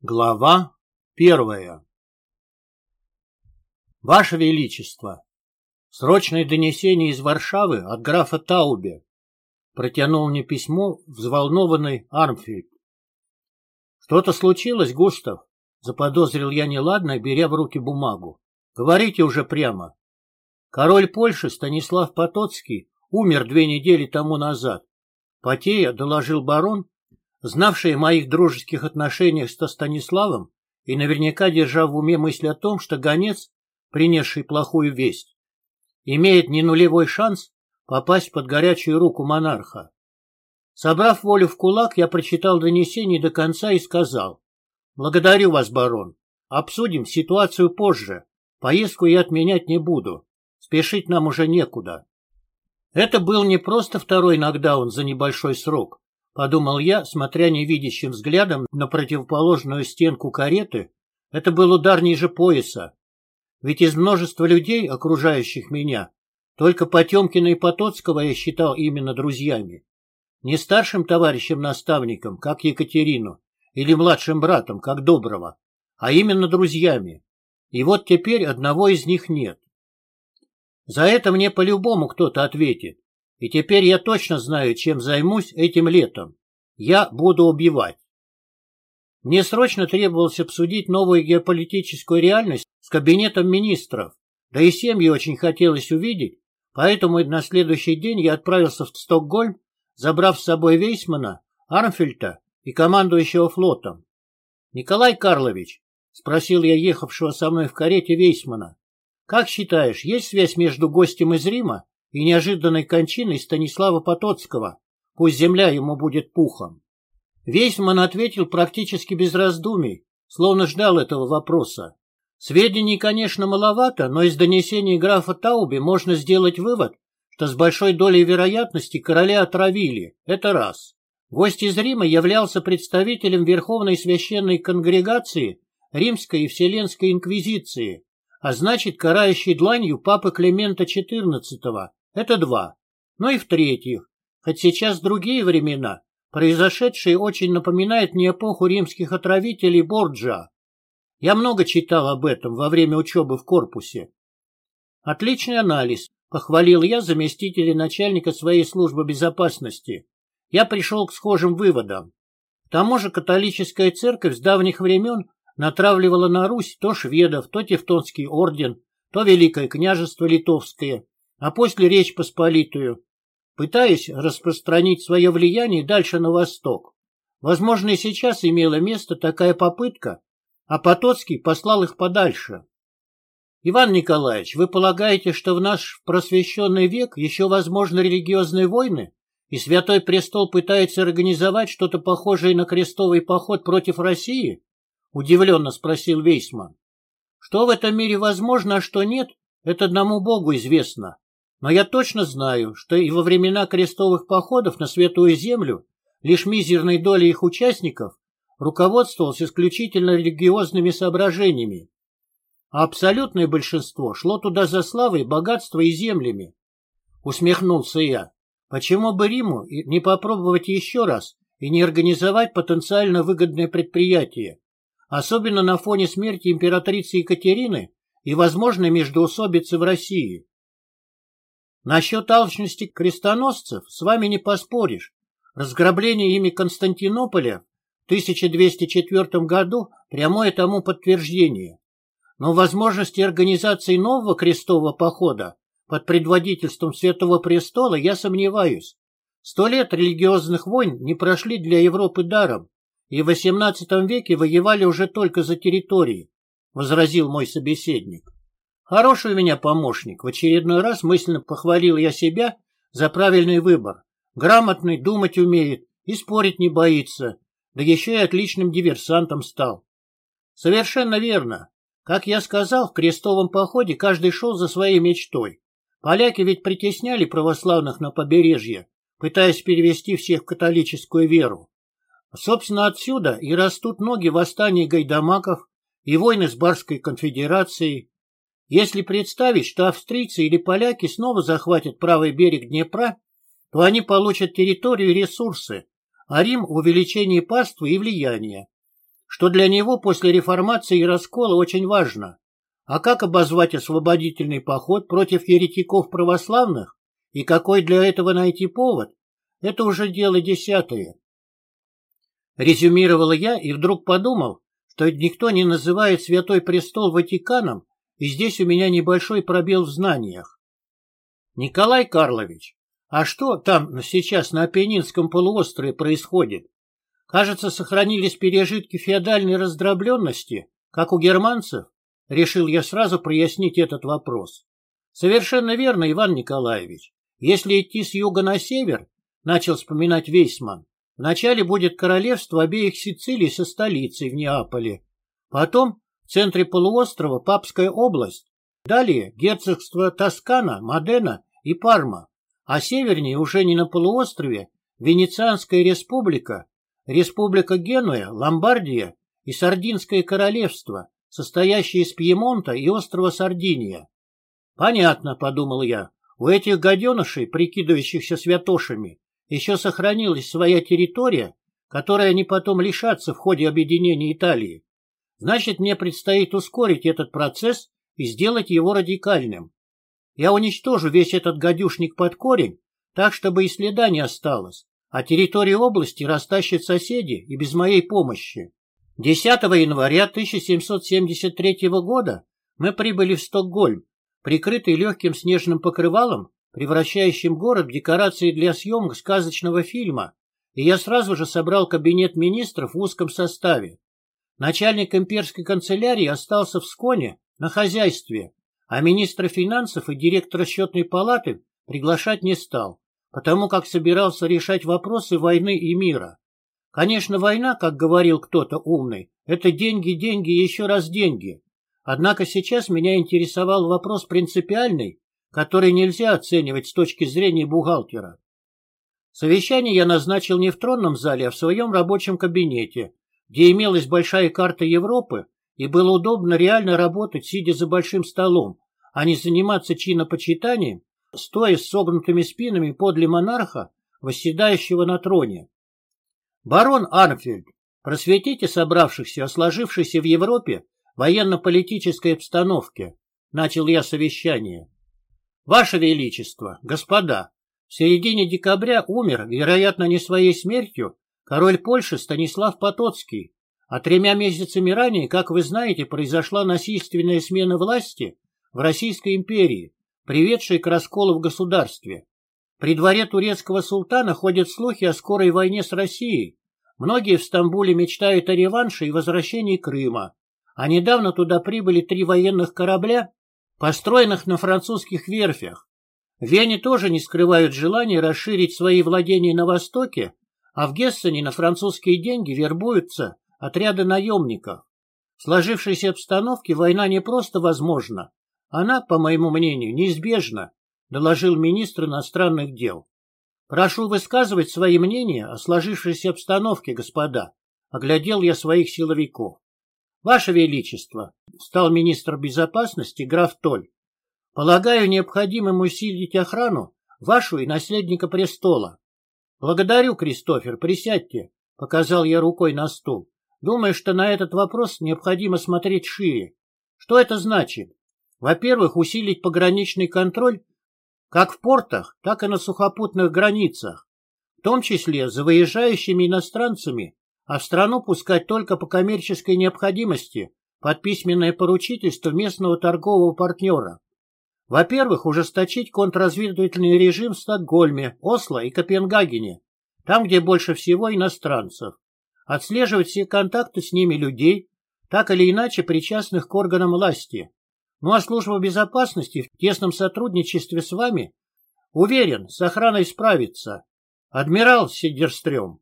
Глава первая Ваше Величество, срочное донесение из Варшавы от графа Таубе. Протянул мне письмо взволнованный Армфельд. Что-то случилось, Густав? Заподозрил я неладно, беря в руки бумагу. Говорите уже прямо. Король Польши Станислав Потоцкий умер две недели тому назад. Потея, доложил барон, знавший о моих дружеских отношениях со Станиславом и наверняка держа в уме мысль о том, что гонец, принесший плохую весть, имеет не нулевой шанс попасть под горячую руку монарха. Собрав волю в кулак, я прочитал донесение до конца и сказал, «Благодарю вас, барон. Обсудим ситуацию позже. Поездку я отменять не буду. Спешить нам уже некуда». Это был не просто второй нокдаун за небольшой срок, Подумал я, смотря невидящим взглядом на противоположную стенку кареты, это был удар ниже пояса. Ведь из множества людей, окружающих меня, только Потемкина и Потоцкого я считал именно друзьями. Не старшим товарищем-наставником, как Екатерину, или младшим братом, как Доброго, а именно друзьями. И вот теперь одного из них нет. За это мне по-любому кто-то ответит. И теперь я точно знаю, чем займусь этим летом. Я буду убивать. Мне срочно требовалось обсудить новую геополитическую реальность с кабинетом министров, да и семьи очень хотелось увидеть, поэтому на следующий день я отправился в Стокгольм, забрав с собой Вейсмана, Армфельта и командующего флотом. «Николай Карлович», — спросил я ехавшего со мной в карете Вейсмана, — «как считаешь, есть связь между гостем из Рима и неожиданной кончиной Станислава Потоцкого, пусть земля ему будет пухом. Вейсман ответил практически без раздумий, словно ждал этого вопроса. Сведений, конечно, маловато, но из донесений графа Тауби можно сделать вывод, что с большой долей вероятности короля отравили. Это раз. Гость из Рима являлся представителем Верховной Священной Конгрегации Римской и Вселенской Инквизиции, а значит, карающей дланью папы Климента XIV, это два. Ну и в-третьих, хоть сейчас другие времена, произошедшие очень напоминают мне эпоху римских отравителей Борджа. Я много читал об этом во время учебы в корпусе. Отличный анализ, похвалил я заместителя начальника своей службы безопасности. Я пришел к схожим выводам. К тому же католическая церковь с давних времен натравливала на Русь то шведов, то Тевтонский орден, то Великое княжество Литовское, а после Речь Посполитую, пытаясь распространить свое влияние дальше на восток. Возможно, и сейчас имела место такая попытка, а Потоцкий послал их подальше. Иван Николаевич, вы полагаете, что в наш просвещенный век еще возможны религиозные войны, и Святой Престол пытается организовать что-то похожее на крестовый поход против России? Удивленно спросил Вейсман. Что в этом мире возможно, а что нет, это одному Богу известно. Но я точно знаю, что и во времена крестовых походов на Святую Землю лишь мизерной долей их участников руководствовался исключительно религиозными соображениями, а абсолютное большинство шло туда за славой, богатством и землями. Усмехнулся я. Почему бы Риму не попробовать еще раз и не организовать потенциально выгодное предприятие, особенно на фоне смерти императрицы Екатерины и возможной междоусобицы в России? Насчет алчности крестоносцев с вами не поспоришь. Разграбление ими Константинополя в 1204 году – прямое тому подтверждение. Но возможности организации нового крестового похода под предводительством Святого Престола я сомневаюсь. Сто лет религиозных войн не прошли для Европы даром, и в XVIII веке воевали уже только за территории, — возразил мой собеседник. Хороший у меня помощник. В очередной раз мысленно похвалил я себя за правильный выбор. Грамотный, думать умеет и спорить не боится. Да еще и отличным диверсантом стал. Совершенно верно. Как я сказал, в крестовом походе каждый шел за своей мечтой. Поляки ведь притесняли православных на побережье, пытаясь перевести всех в католическую веру. Собственно, отсюда и растут ноги восстаний гайдамаков и войны с Барской конфедерацией, если представить, что австрийцы или поляки снова захватят правый берег Днепра, то они получат территорию и ресурсы, а Рим – увеличение паствы и влияния. что для него после реформации и раскола очень важно. А как обозвать освободительный поход против еретиков православных и какой для этого найти повод, это уже дело десятое. Резюмировал я и вдруг подумал, что никто не называет Святой Престол Ватиканом, и здесь у меня небольшой пробел в знаниях. Николай Карлович, а что там сейчас на Апеннинском полуострове происходит? Кажется, сохранились пережитки феодальной раздробленности, как у германцев. Решил я сразу прояснить этот вопрос. Совершенно верно, Иван Николаевич. Если идти с юга на север, начал вспоминать Вейсман, вначале будет королевство обеих Сицилий со столицей в Неаполе. Потом в центре полуострова Папская область. Далее герцогство Тоскана, Модена и Парма. А севернее уже не на полуострове Венецианская республика, республика Генуя, Ломбардия и Сардинское королевство, состоящее из Пьемонта и острова Сардиния. Понятно, подумал я, у этих гаденышей, прикидывающихся святошами, еще сохранилась своя территория, которой они потом лишатся в ходе объединения Италии. Значит, мне предстоит ускорить этот процесс и сделать его радикальным. Я уничтожу весь этот гадюшник под корень, так, чтобы и следа не осталось, а территорию области растащат соседи и без моей помощи. 10 января 1773 года мы прибыли в Стокгольм, прикрытый легким снежным покрывалом, превращающим город в декорации для съемок сказочного фильма, и я сразу же собрал кабинет министров в узком составе. Начальник имперской канцелярии остался в Сконе на хозяйстве, а министра финансов и директора счетной палаты приглашать не стал, потому как собирался решать вопросы войны и мира. Конечно, война, как говорил кто-то умный, это деньги, деньги и еще раз деньги. Однако сейчас меня интересовал вопрос принципиальный, который нельзя оценивать с точки зрения бухгалтера. Совещание я назначил не в тронном зале, а в своем рабочем кабинете, где имелась большая карта Европы, и было удобно реально работать, сидя за большим столом, а не заниматься чинопочитанием стоя с согнутыми спинами подле монарха, восседающего на троне. Барон Арнфельд, просветите собравшихся о сложившейся в Европе военно-политической обстановке, начал я совещание. Ваше Величество, господа, в середине декабря умер, вероятно, не своей смертью, король Польши Станислав Потоцкий, а тремя месяцами ранее, как вы знаете, произошла насильственная смена власти в Российской империи, приведшей к расколу в государстве. При дворе турецкого султана ходят слухи о скорой войне с Россией. Многие в Стамбуле мечтают о реванше и возвращении Крыма. А недавно туда прибыли три военных корабля, построенных на французских верфях. В Вене тоже не скрывают желания расширить свои владения на востоке, а в Гессене на французские деньги вербуются отряды наемников. В сложившейся обстановке война не просто возможна, она, по моему мнению, неизбежна, доложил министр иностранных дел. Прошу высказывать свои мнения о сложившейся обстановке, господа. Оглядел я своих силовиков. Ваше Величество, стал министр безопасности граф Толь. Полагаю необходимым усилить охрану вашу и наследника престола. Благодарю, Кристофер, присядьте, показал я рукой на стул. Думаю, что на этот вопрос необходимо смотреть шире. Что это значит? Во-первых, усилить пограничный контроль как в портах, так и на сухопутных границах, в том числе за выезжающими иностранцами, а в страну пускать только по коммерческой необходимости под письменное поручительство местного торгового партнера. Во-первых, ужесточить контрразведывательный режим в Стокгольме, Осло и Копенгагене, там, где больше всего иностранцев. Отслеживать все контакты с ними людей, так или иначе причастных к органам власти, ну а служба безопасности в тесном сотрудничестве с вами, уверен, с охраной справится. Адмирал Сидерстрём.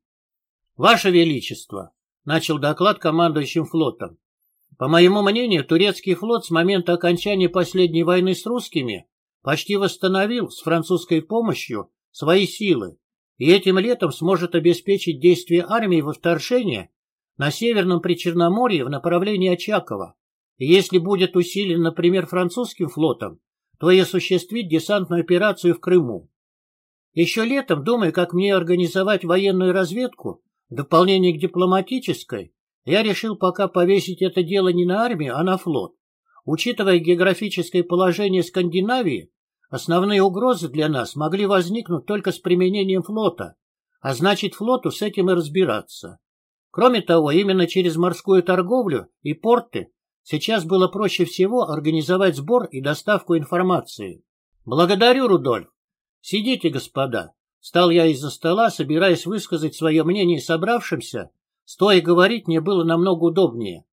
Ваше Величество, начал доклад командующим флотом. По моему мнению, турецкий флот с момента окончания последней войны с русскими почти восстановил с французской помощью свои силы и этим летом сможет обеспечить действие армии во вторжение на Северном Причерноморье в направлении Очакова. Если будет усилен, например, французским флотом, то и осуществить десантную операцию в Крыму. Еще летом, думая, как мне организовать военную разведку в дополнение к дипломатической, Я решил пока повесить это дело не на армию, а на флот. Учитывая географическое положение Скандинавии, основные угрозы для нас могли возникнуть только с применением флота, а значит флоту с этим и разбираться. Кроме того, именно через морскую торговлю и порты сейчас было проще всего организовать сбор и доставку информации. Благодарю, Рудольф. Сидите, господа. Стал я из-за стола, собираясь высказать свое мнение собравшимся. Стоя говорить мне было намного удобнее.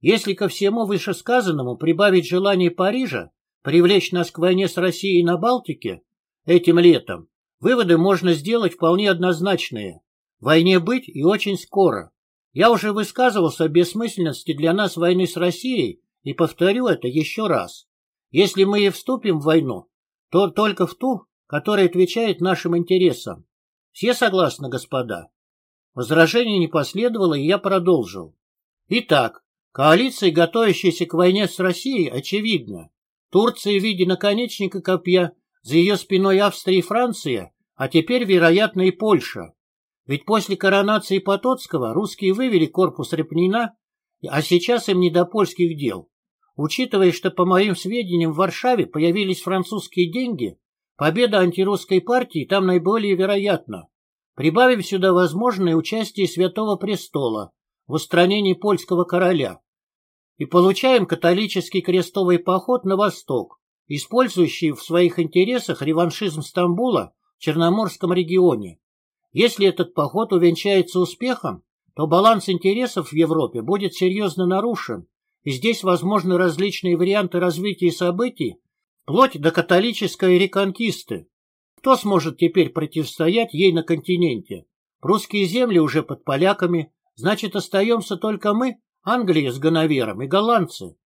Если ко всему вышесказанному прибавить желание Парижа привлечь нас к войне с Россией на Балтике этим летом, выводы можно сделать вполне однозначные. Войне быть и очень скоро. Я уже высказывался о бессмысленности для нас войны с Россией и повторю это еще раз. Если мы и вступим в войну, то только в ту, которая отвечает нашим интересам. Все согласны, господа? Возражений не последовало, и я продолжил. Итак, коалиция, готовящаяся к войне с Россией, очевидна. Турция в виде наконечника копья, за ее спиной Австрия и Франция, а теперь, вероятно, и Польша. Ведь после коронации Потоцкого русские вывели корпус Репнина, а сейчас им не до польских дел. Учитывая, что, по моим сведениям, в Варшаве появились французские деньги, победа антирусской партии там наиболее вероятна. Прибавим сюда возможное участие Святого Престола в устранении польского короля. И получаем католический крестовый поход на восток, использующий в своих интересах реваншизм Стамбула в Черноморском регионе. Если этот поход увенчается успехом, то баланс интересов в Европе будет серьезно нарушен, и здесь возможны различные варианты развития событий, вплоть до католической реконкисты. Кто сможет теперь противостоять ей на континенте? Русские земли уже под поляками, значит, остаемся только мы, Англия с Ганавером и голландцы.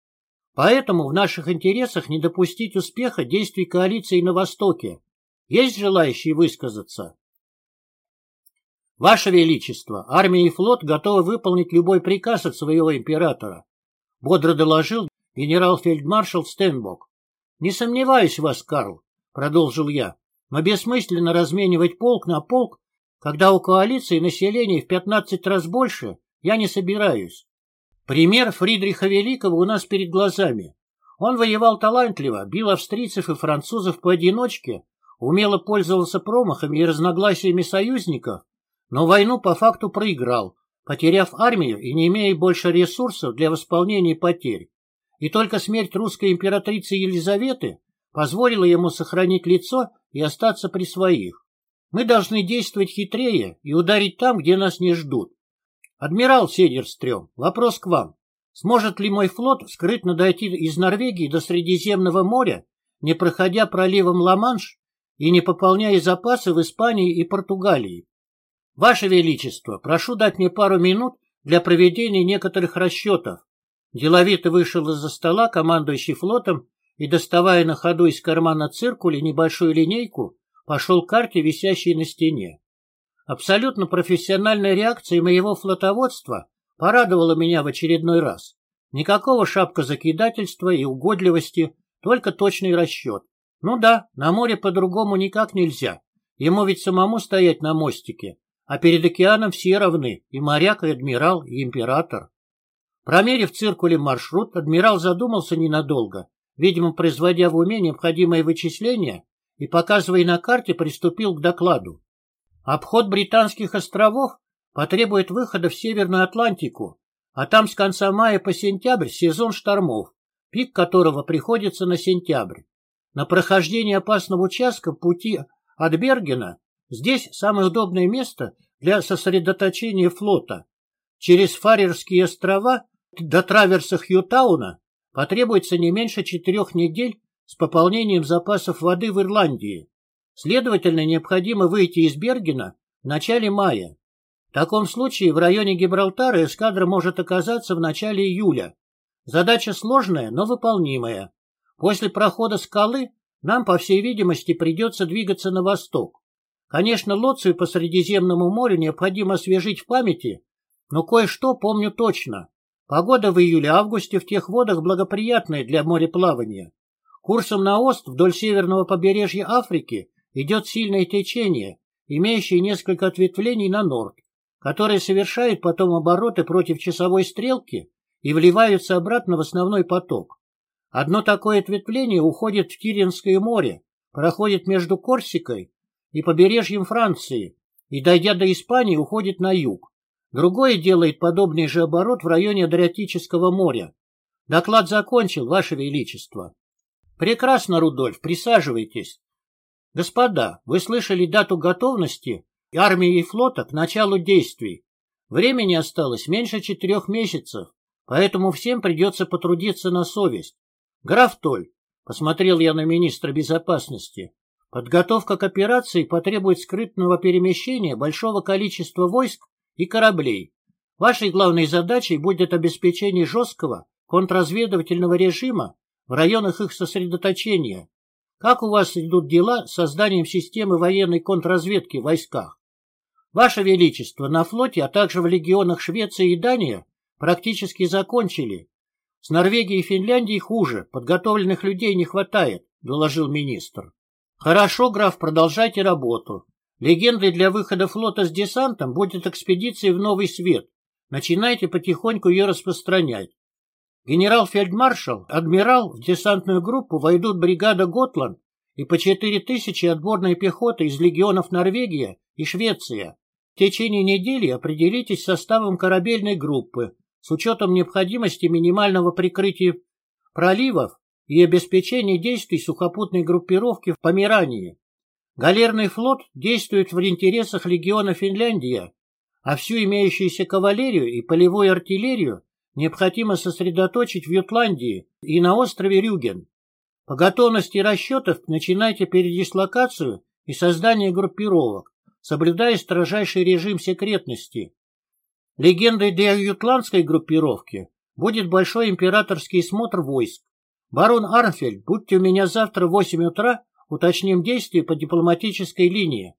Поэтому в наших интересах не допустить успеха действий коалиции на Востоке. Есть желающие высказаться? Ваше Величество, армия и флот готовы выполнить любой приказ от своего императора, бодро доложил генерал-фельдмаршал Стенбок. Не сомневаюсь в вас, Карл, продолжил я, но бессмысленно разменивать полк на полк, когда у коалиции население в 15 раз больше, я не собираюсь. Пример Фридриха Великого у нас перед глазами. Он воевал талантливо, бил австрийцев и французов поодиночке, умело пользовался промахами и разногласиями союзников, но войну по факту проиграл, потеряв армию и не имея больше ресурсов для восполнения потерь. И только смерть русской императрицы Елизаветы позволила ему сохранить лицо и остаться при своих. Мы должны действовать хитрее и ударить там, где нас не ждут. Адмирал Седерстрём, вопрос к вам. Сможет ли мой флот скрытно дойти из Норвегии до Средиземного моря, не проходя проливом Ла-Манш и не пополняя запасы в Испании и Португалии? Ваше Величество, прошу дать мне пару минут для проведения некоторых расчетов. Деловито вышел из-за стола командующий флотом и, доставая на ходу из кармана циркуля небольшую линейку, пошел к карте, висящей на стене. Абсолютно профессиональная реакция моего флотоводства порадовала меня в очередной раз. Никакого шапкозакидательства и угодливости, только точный расчет. Ну да, на море по-другому никак нельзя. Ему ведь самому стоять на мостике, а перед океаном все равны, и моряк, и адмирал, и император. Промерив циркулем маршрут, адмирал задумался ненадолго, видимо, производя в уме необходимые вычисления, и, показывая на карте, приступил к докладу. Обход британских островов потребует выхода в Северную Атлантику, а там с конца мая по сентябрь сезон штормов, пик которого приходится на сентябрь. На прохождение опасного участка пути от Бергена здесь самое удобное место для сосредоточения флота. Через Фарерские острова до траверса Хьютауна потребуется не меньше четырех недель с пополнением запасов воды в Ирландии. Следовательно, необходимо выйти из Бергена в начале мая. В таком случае в районе Гибралтара эскадра может оказаться в начале июля. Задача сложная, но выполнимая. После прохода скалы нам, по всей видимости, придется двигаться на восток. Конечно, Лоцию по Средиземному морю необходимо освежить в памяти, но кое-что помню точно. Погода в июле-августе в тех водах благоприятная для мореплавания. Курсом на ост вдоль северного побережья Африки идет сильное течение, имеющее несколько ответвлений на норд. которые совершают потом обороты против часовой стрелки и вливаются обратно в основной поток. Одно такое ответвление уходит в Киренское море, проходит между Корсикой и побережьем Франции и, дойдя до Испании, уходит на юг. Другое делает подобный же оборот в районе Адриатического моря. Доклад закончил, Ваше Величество. Прекрасно, Рудольф, присаживайтесь. Господа, вы слышали дату готовности армии и флота к началу действий. Времени осталось меньше четырех месяцев, поэтому всем придется потрудиться на совесть. Граф Толь, посмотрел я на министра безопасности, подготовка к операции потребует скрытного перемещения большого количества войск и кораблей. Вашей главной задачей будет обеспечение жесткого контрразведывательного режима в районах их сосредоточения. Как у вас идут дела с созданием системы военной контрразведки в войсках? Ваше Величество, на флоте, а также в легионах Швеции и Дания практически закончили. С Норвегией и Финляндией хуже, подготовленных людей не хватает, доложил министр. Хорошо, граф, продолжайте работу. Легендой для выхода флота с десантом будет экспедиция в Новый Свет. Начинайте потихоньку ее распространять. Генерал-фельдмаршал, адмирал, в десантную группу войдут бригада Готланд и по четыре тысячи отборной пехоты из легионов Норвегия и Швеция. В течение недели определитесь составом корабельной группы с учетом необходимости минимального прикрытия проливов и обеспечения действий сухопутной группировки в Померании. Галерный флот действует в интересах легиона Финляндия, а всю имеющуюся кавалерию и полевую артиллерию необходимо сосредоточить в Ютландии и на острове Рюген. По готовности расчетов начинайте передислокацию и создание группировок, соблюдая строжайший режим секретности. Легендой для ютландской группировки будет большой императорский смотр войск. Барон Арнфельд, будьте у меня завтра в 8 утра, уточним действия по дипломатической линии.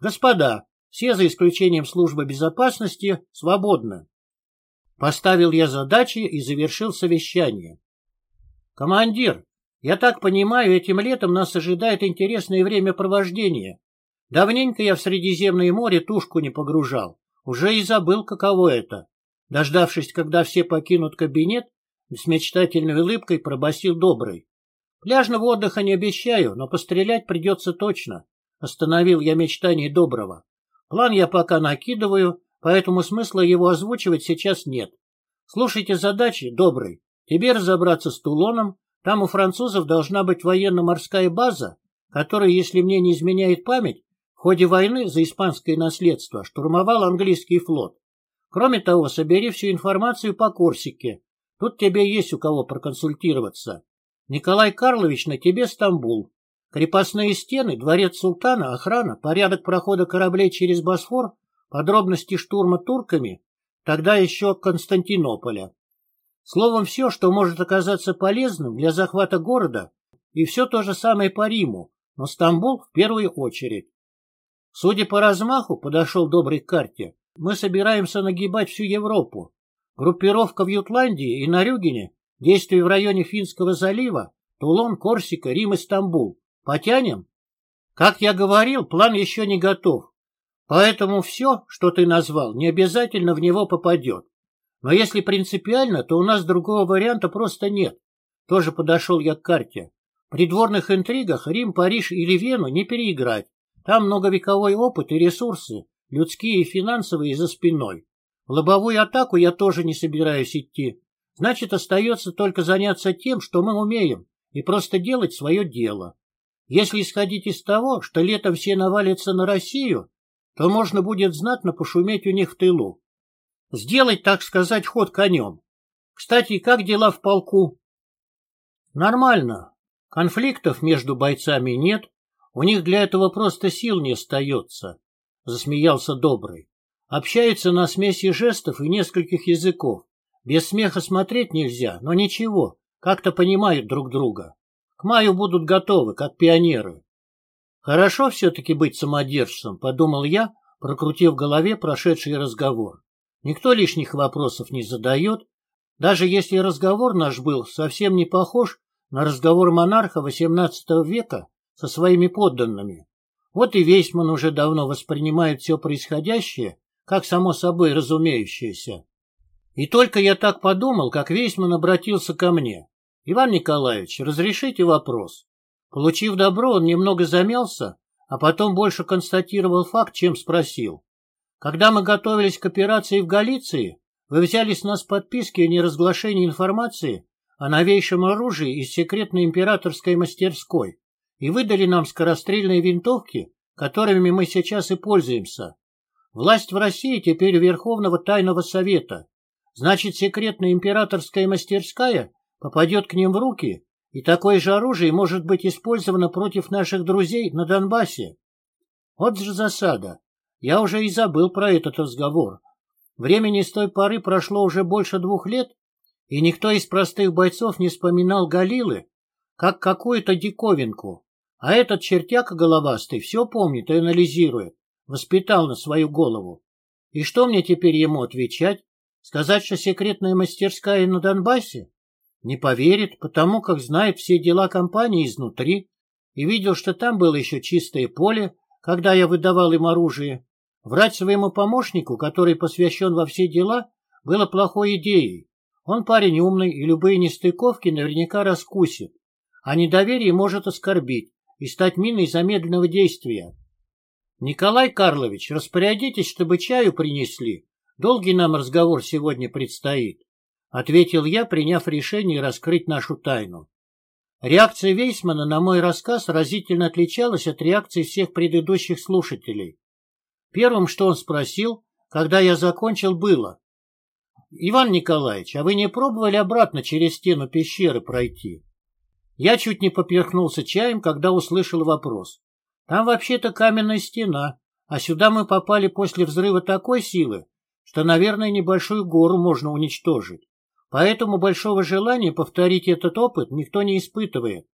Господа, все за исключением службы безопасности свободны. Поставил я задачи и завершил совещание. Командир, я так понимаю, этим летом нас ожидает интересное времяпровождение. Давненько я в Средиземное море тушку не погружал. Уже и забыл, каково это. Дождавшись, когда все покинут кабинет, с мечтательной улыбкой пробасил добрый. Пляжного отдыха не обещаю, но пострелять придется точно. Остановил я мечтание доброго. План я пока накидываю, поэтому смысла его озвучивать сейчас нет. Слушайте задачи, добрый. Тебе разобраться с Тулоном, там у французов должна быть военно-морская база, которая, если мне не изменяет память, в ходе войны за испанское наследство штурмовал английский флот. Кроме того, собери всю информацию по Корсике. Тут тебе есть у кого проконсультироваться. Николай Карлович, на тебе Стамбул. Крепостные стены, дворец султана, охрана, порядок прохода кораблей через Босфор подробности штурма турками, тогда еще Константинополя. Словом, все, что может оказаться полезным для захвата города, и все то же самое по Риму, но Стамбул в первую очередь. Судя по размаху, подошел добрый к карте, мы собираемся нагибать всю Европу. Группировка в Ютландии и на Рюгене, действия в районе Финского залива, Тулон, Корсика, Рим и Стамбул. Потянем? Как я говорил, план еще не готов. Поэтому все, что ты назвал, не обязательно в него попадет. Но если принципиально, то у нас другого варианта просто нет. Тоже подошел я к карте. В придворных интригах Рим, Париж или Вену не переиграть. Там многовековой опыт и ресурсы, людские и финансовые, за спиной. В лобовую атаку я тоже не собираюсь идти. Значит, остается только заняться тем, что мы умеем, и просто делать свое дело. Если исходить из того, что летом все навалятся на Россию, то можно будет знатно пошуметь у них в тылу. Сделать, так сказать, ход конем. Кстати, как дела в полку? Нормально. Конфликтов между бойцами нет, у них для этого просто сил не остается, — засмеялся Добрый. Общаются на смеси жестов и нескольких языков. Без смеха смотреть нельзя, но ничего, как-то понимают друг друга. К маю будут готовы, как пионеры. Хорошо все-таки быть самодержцем, подумал я, прокрутив в голове прошедший разговор. Никто лишних вопросов не задает, даже если разговор наш был совсем не похож на разговор монарха XVIII века со своими подданными. Вот и Вейсман уже давно воспринимает все происходящее как само собой разумеющееся. И только я так подумал, как Вейсман обратился ко мне. «Иван Николаевич, разрешите вопрос?» Получив добро, он немного замялся, а потом больше констатировал факт, чем спросил. «Когда мы готовились к операции в Галиции, вы взяли с нас подписки о неразглашении информации о новейшем оружии из секретной императорской мастерской и выдали нам скорострельные винтовки, которыми мы сейчас и пользуемся. Власть в России теперь Верховного Тайного Совета. Значит, секретная императорская мастерская попадет к ним в руки, и такое же оружие может быть использовано против наших друзей на Донбассе. Вот же засада. Я уже и забыл про этот разговор. Времени с той поры прошло уже больше двух лет, и никто из простых бойцов не вспоминал Галилы, как какую-то диковинку. А этот чертяка головастый все помнит и анализирует, воспитал на свою голову. И что мне теперь ему отвечать? Сказать, что секретная мастерская на Донбассе? Не поверит, потому как знает все дела компании изнутри и видел, что там было еще чистое поле, когда я выдавал им оружие. Врать своему помощнику, который посвящен во все дела, было плохой идеей. Он парень умный и любые нестыковки наверняка раскусит, а недоверие может оскорбить и стать миной замедленного действия. Николай Карлович, распорядитесь, чтобы чаю принесли. Долгий нам разговор сегодня предстоит, — ответил я, приняв решение раскрыть нашу тайну. Реакция Вейсмана на мой рассказ разительно отличалась от реакции всех предыдущих слушателей. Первым, что он спросил, когда я закончил, было. «Иван Николаевич, а вы не пробовали обратно через стену пещеры пройти?» Я чуть не поперхнулся чаем, когда услышал вопрос. «Там вообще-то каменная стена, а сюда мы попали после взрыва такой силы, что, наверное, небольшую гору можно уничтожить. Поэтому большого желания повторить этот опыт никто не испытывает.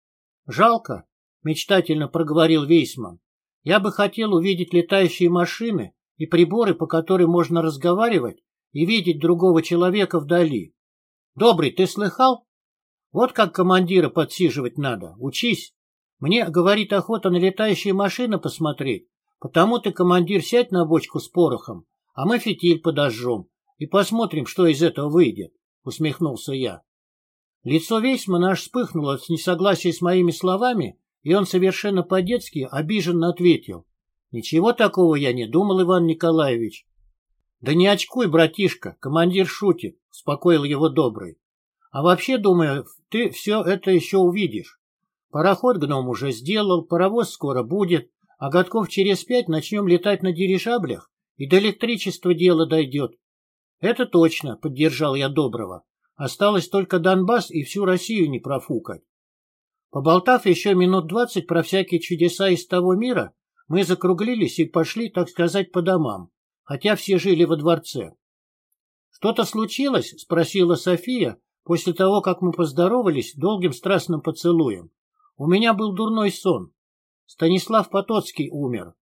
Жалко, — мечтательно проговорил Вейсман. Я бы хотел увидеть летающие машины и приборы, по которым можно разговаривать и видеть другого человека вдали. Добрый, ты слыхал? Вот как командира подсиживать надо. Учись. Мне, говорит, охота на летающие машины посмотреть. Потому ты, командир, сядь на бочку с порохом, а мы фитиль подожжем и посмотрим, что из этого выйдет, — усмехнулся я. Лицо Вейсмана аж вспыхнуло от несогласия с моими словами и он совершенно по-детски обиженно ответил. «Ничего такого я не думал, Иван Николаевич». «Да не очкуй, братишка, командир шутит», — успокоил его добрый. «А вообще, думаю, ты все это еще увидишь. Пароход гном уже сделал, паровоз скоро будет, а годков через пять начнем летать на дирижаблях, и до электричества дело дойдет». «Это точно», — поддержал я доброго. «Осталось только Донбасс и всю Россию не профукать». Поболтав еще минут двадцать про всякие чудеса из того мира, мы закруглились и пошли, так сказать, по домам, хотя все жили во дворце. «Что-то случилось?» — спросила София после того, как мы поздоровались долгим страстным поцелуем. «У меня был дурной сон. Станислав Потоцкий умер.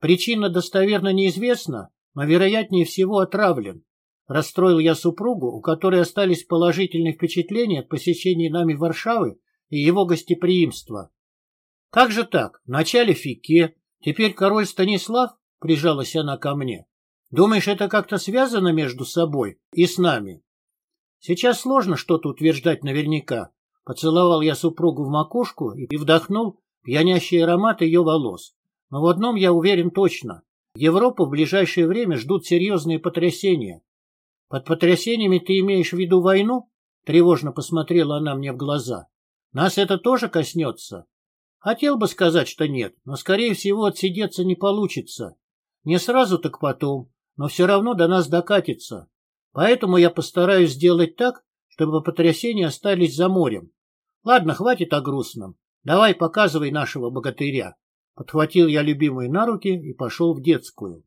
Причина достоверно неизвестна, но, вероятнее всего, отравлен. Расстроил я супругу, у которой остались положительные впечатления от посещения нами Варшавы и его гостеприимство. Как же так? Вначале Фике, теперь король Станислав, прижалась она ко мне. Думаешь, это как-то связано между собой и с нами? Сейчас сложно что-то утверждать наверняка. Поцеловал я супругу в макушку и вдохнул пьянящий аромат ее волос. Но в одном я уверен точно. Европу в ближайшее время ждут серьезные потрясения. Под потрясениями ты имеешь в виду войну? Тревожно посмотрела она мне в глаза. Нас это тоже коснется? Хотел бы сказать, что нет, но, скорее всего, отсидеться не получится. Не сразу, так потом, но все равно до нас докатится. Поэтому я постараюсь сделать так, чтобы потрясения остались за морем. Ладно, хватит о грустном. Давай показывай нашего богатыря. Подхватил я любимую на руки и пошел в детскую.